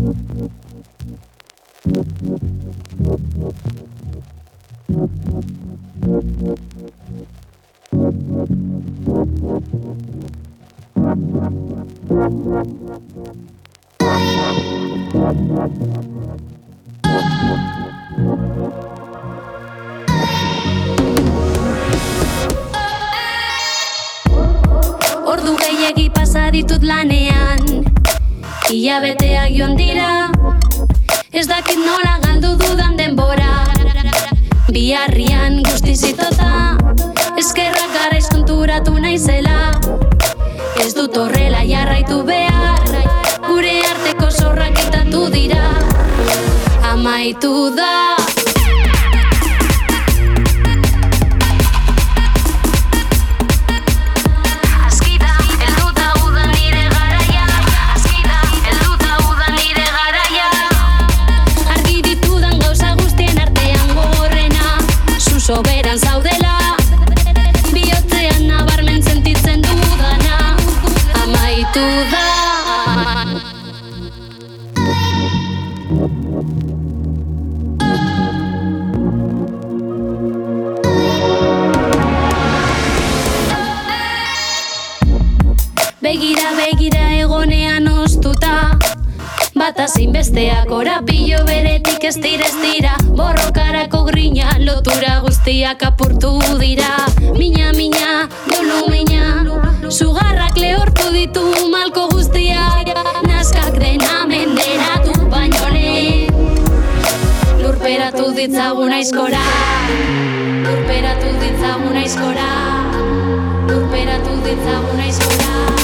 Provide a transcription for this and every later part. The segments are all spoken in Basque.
Ordu gehiegi pasa ditut lanean Ia beteak joan dira. Ez dakit nola galdu dudan denbora. Biarrian guzti zitota Eskerrak garaiz konturatu naizela. Ez dut horrela jarraitu behar. Gure arteko zorrak itatu dira. Amaitu da Begira, begira egonean ostuta Bata besteak orapillo beretik ez dira ez dira. Borrokarako grina lotura guztiak apurtu dira. Mina, mina, dolu mina. Sugarrak lehortu ditu malko Lurperatu ditzagun aizkora. Lurperatu ditzagun aizkora. Lurperatu ditzagun aizkora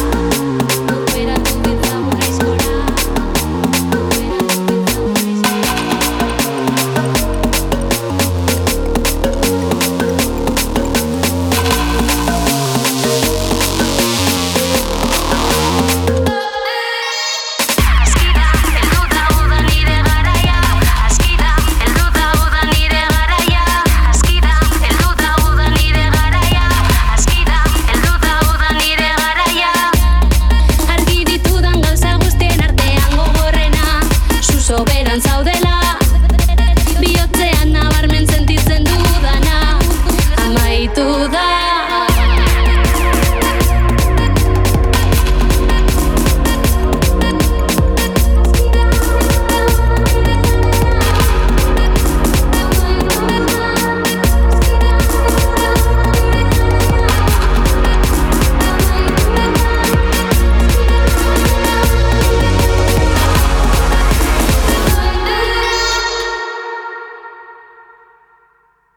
草堆。